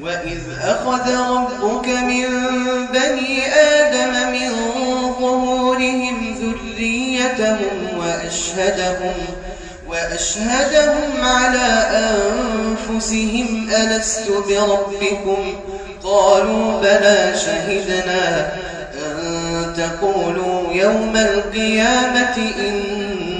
وإذ أخذ ربك من بني آدم من ظهورهم ذريتهم وأشهدهم وأشهدهم على أنفسهم ألست بربكم؟ قالوا بلى شهدنا أن تقولوا يوم القيامة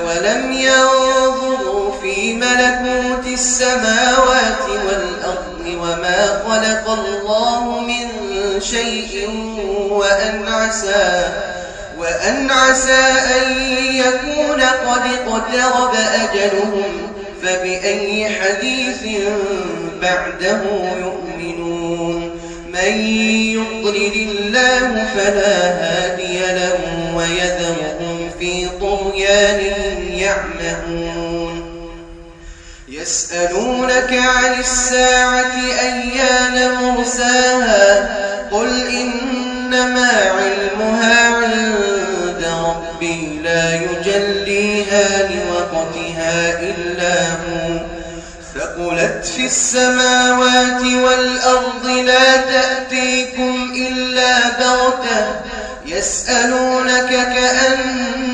أولم ينظروا في ملكوت السماوات والأرض وما خلق الله من شيء وأن عسى وأن عسى أن يكون قد اقترب أجلهم فبأي حديث بعده يؤمنون من يضلل الله فلا هادي له ويذرهم في طغيانهم يعلمون. يسألونك عن الساعة أيان مرساها؟ قل إنما علمها عند ربي لا يجليها لوقتها إلا هو. ثقلت في السماوات والأرض لا تأتيكم إلا بغتة. يسألونك كأن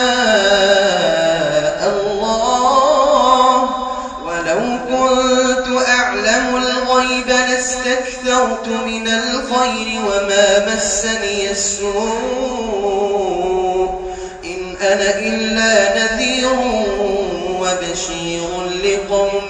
مسني السوء إن أنا إلا نذير وبشير لقوم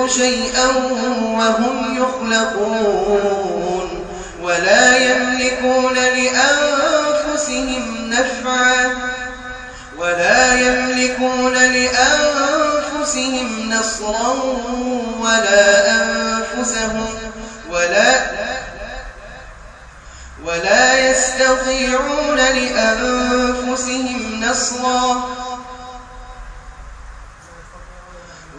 يخلق شيئا وهم يخلقون ولا يملكون لأنفسهم نفعا ولا يملكون لأنفسهم نصرا ولا أنفسهم ولا ولا يستطيعون لأنفسهم نصرا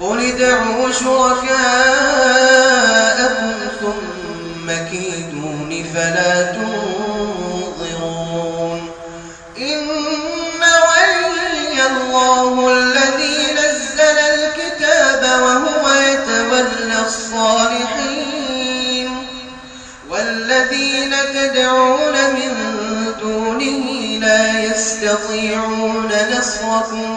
قل ادعوا شركاءكم ثم كيدون فلا تنظرون. إن ولي الله الذي نزل الكتاب وهو يتولى الصالحين. والذين تدعون من دونه لا يستطيعون نصركم.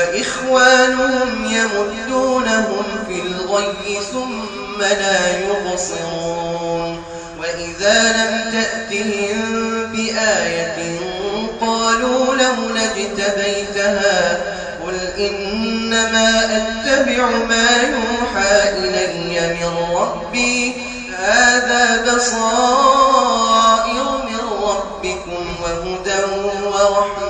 وإخوانهم يمدونهم في الغي ثم لا يبصرون وإذا لم تأتهم بآية قالوا لولا اجتبيتها قل إنما أتبع ما يوحى إلي من ربي هذا بصائر من ربكم وهدى ورحمة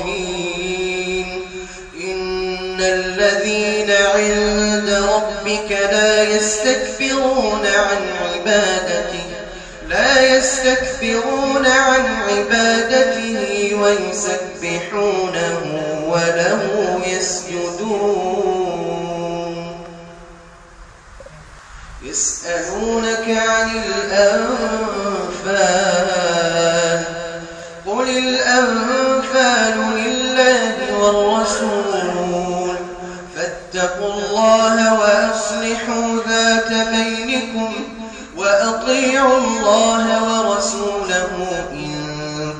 ربك لا يستكبرون عن عبادته لا يستكبرون عن عبادته ويسبحونه وله يسجدون. يسألونك عن الأنفال. الله وأصلحوا ذات بينكم وأطيعوا الله ورسوله إن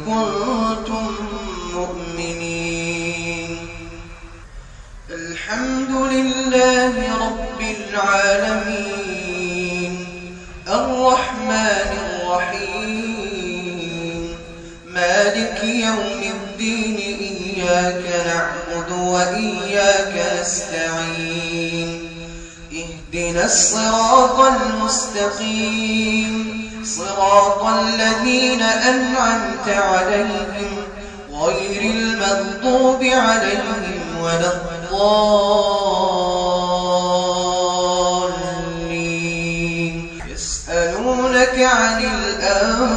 كنتم مؤمنين. الحمد لله رب العالمين. الصراط المستقيم. صراط الذين أنعمت عليهم غير المغضوب عليهم ولا الضالين. يسألونك عن الأنفال.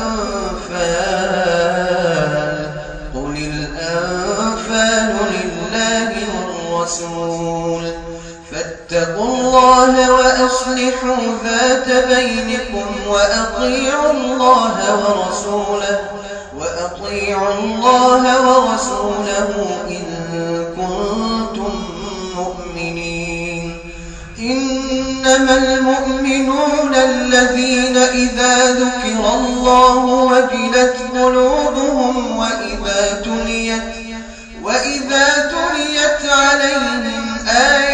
قل الأنفال لله والرسول. فاتقوا الله وأصلحوا ذات بينكم وأطيعوا الله ورسوله وأطيعوا الله ورسوله إن كنتم مؤمنين. إنما المؤمنون الذين إذا ذكر الله وجلت قلوبهم وإذا تليت وإذا تليت عليهم آياته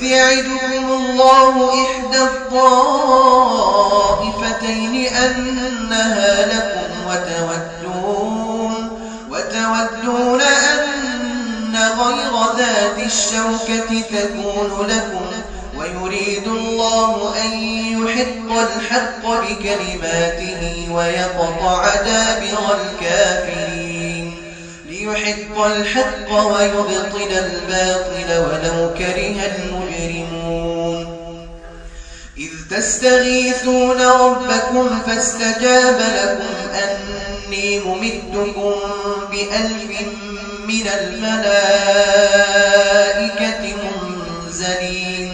وإذ يعدكم الله إحدى الطائفتين أنها لكم وتودون وتودون أن غير ذات الشوكة تكون لكم ويريد الله أن يحق الحق بكلماته ويقطع دابر الكافرين. ليحق الحق ويبطل الباطل ولو كره المجرمون. إذ تستغيثون ربكم فاستجاب لكم أني ممدكم بألف من الملائكة منزلين.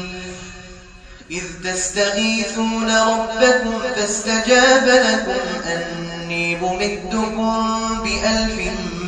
إذ تستغيثون ربكم فاستجاب لكم أني ممدكم بألف من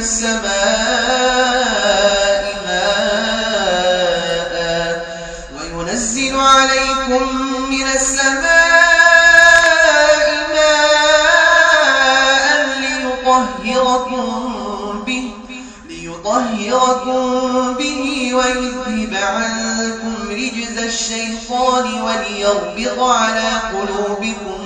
السماء ماء وينزل عليكم من السماء ماء ليطهركم به ليطهركم به ويذهب عنكم رجز الشيطان وليربط على قلوبكم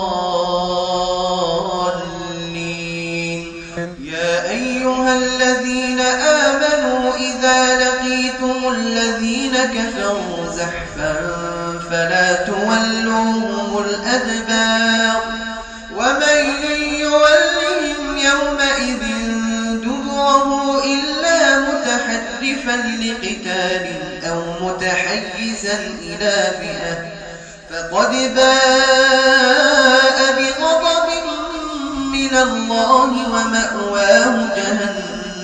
آمنوا إذا لقيتم الذين كفروا زحفا فلا تولوهم الأدبار ومن يولهم يومئذ دبره إلا متحرفا لقتال أو متحيزا إلى فئة فقد باء بغضب من الله ومأواه جهنم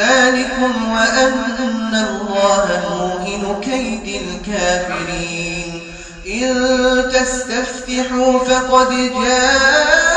ذلكم وأن الله موهن كيد الكافرين. إن تستفتحوا فقد جاءكم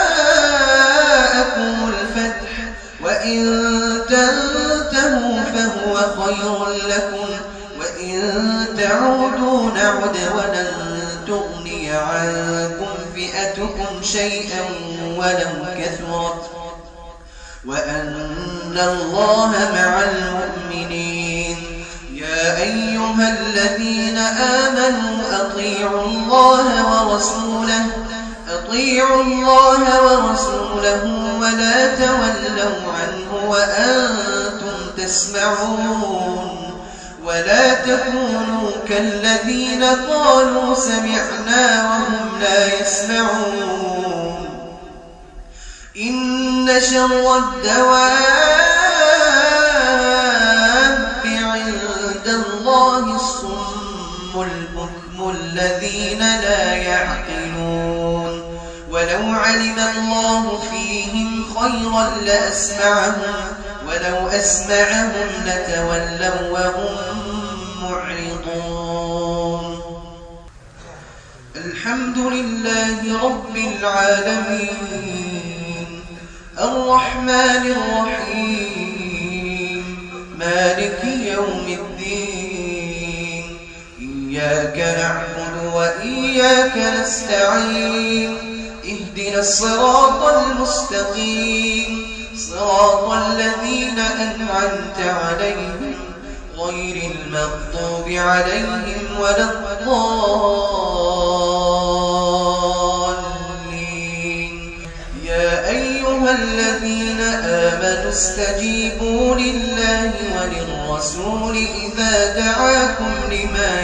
عاملون ولو علم الله فيهم خيرا لأسمعهم ولو أسمعهم لتولوا وهم معرضون. الحمد لله رب العالمين. الرحمن الرحيم. مالك يوم الدين. إياك نعبد وإياك نستعين اهدنا الصراط المستقيم. صراط الذين أنعمت عليهم غير المغضوب عليهم ولا الضالين. يا أيها الذين آمنوا استجيبوا لله وللرسول إذا دعاكم لما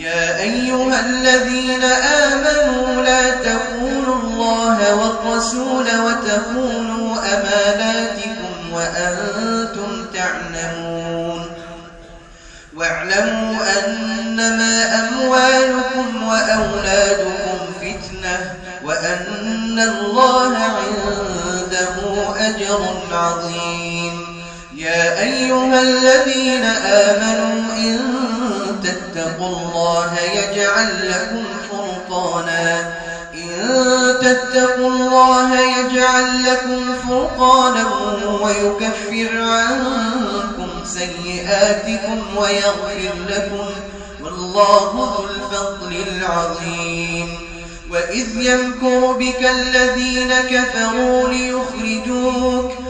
يا أيها الذين آمنوا لا تقولوا الله والرسول وتقولوا أماناتكم وأنتم تعلمون واعلموا أنما أموالكم وأولادكم فتنة وأن الله عنده أجر عظيم يا أيها الذين آمنوا إن تتقوا الله يجعل لكم فرقانا. إن تتقوا الله يجعل لكم فرقانا ويكفر عنكم سيئاتكم ويغفر لكم. والله ذو الفضل العظيم. وإذ يمكر بك الذين كفروا ليخرجوك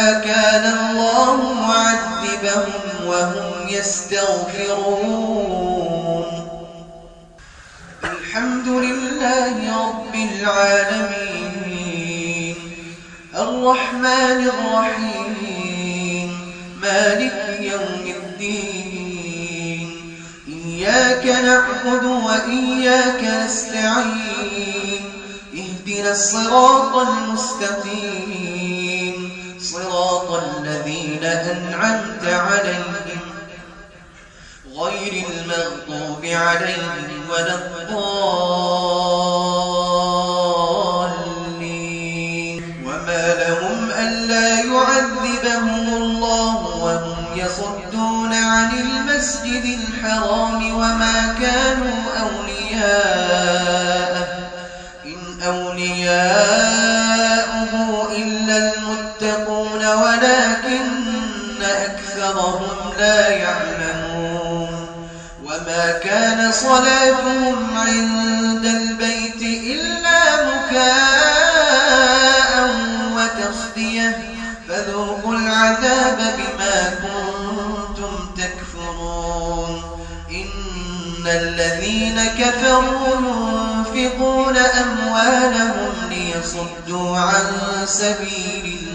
كان الله معذبهم وهم يستغفرون. الحمد لله رب العالمين. الرحمن الرحيم. مالك يوم الدين. إياك نعبد وإياك نستعين. اهدنا الصراط المستقيم. صراط الذين أنعمت عليهم غير المغضوب عليهم ولا الضالين. وما لهم ألا يعذبهم الله وهم يصدون عن المسجد الحرام وما كانوا أولياءه. إن أولياؤه إلا المتقون ولكن أكثرهم لا يعلمون وما كان صلاتهم عند البيت إلا مكاء وتصديه فذوقوا العذاب بما كنتم تكفرون إن الذين كفروا ينفقون أموالهم ليصدوا عن سبيل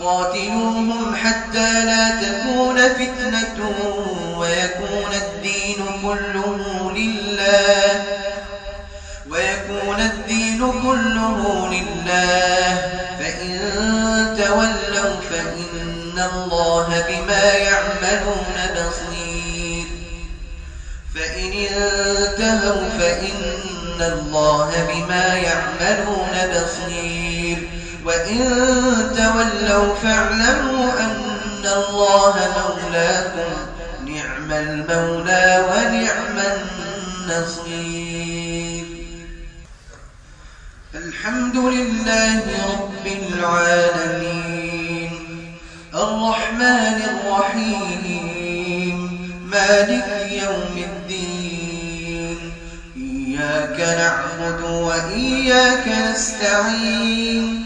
وقاتلوهم حتى لا تكون فتنة ويكون الدين كله لله. ويكون الدين كله لله. فإن تولوا فإن الله بما يعملون بصير. فإن انتهوا فإن الله بما يعملون بصير. وإن تولوا فاعلموا أن الله مولاكم نعم المولى ونعم النصير الحمد لله رب العالمين الرحمن الرحيم مالك يوم الدين إياك نعبد وإياك نستعين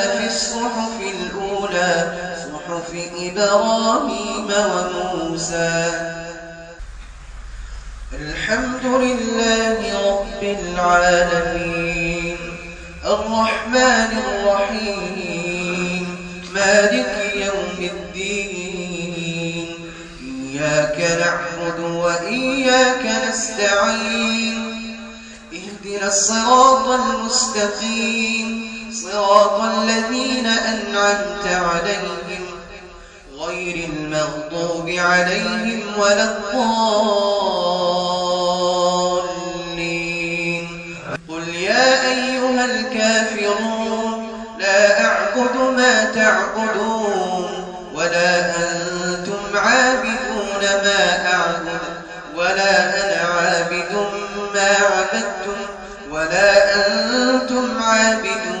الصحف الأولى صحف إبراهيم وموسى. الحمد لله رب العالمين. الرحمن الرحيم. مالك يوم الدين. إياك نعبد وإياك نستعين. اهدنا الصراط المستقيم. صراط الذين أنعمت عليهم غير المغضوب عليهم ولا الضالين. قل يا أيها الكافرون لا أعبد ما تعبدون ولا أنتم عابدون ما أعبد ولا أنا عابد ما عبدتم ولا أنتم عابدون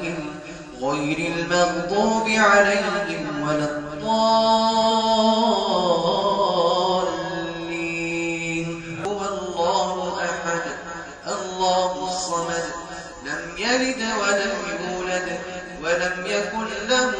غير المغضوب عليهم ولا الضالين. هو الله أحد الله الصمد. لم يلد ولم يولد ولم يكن له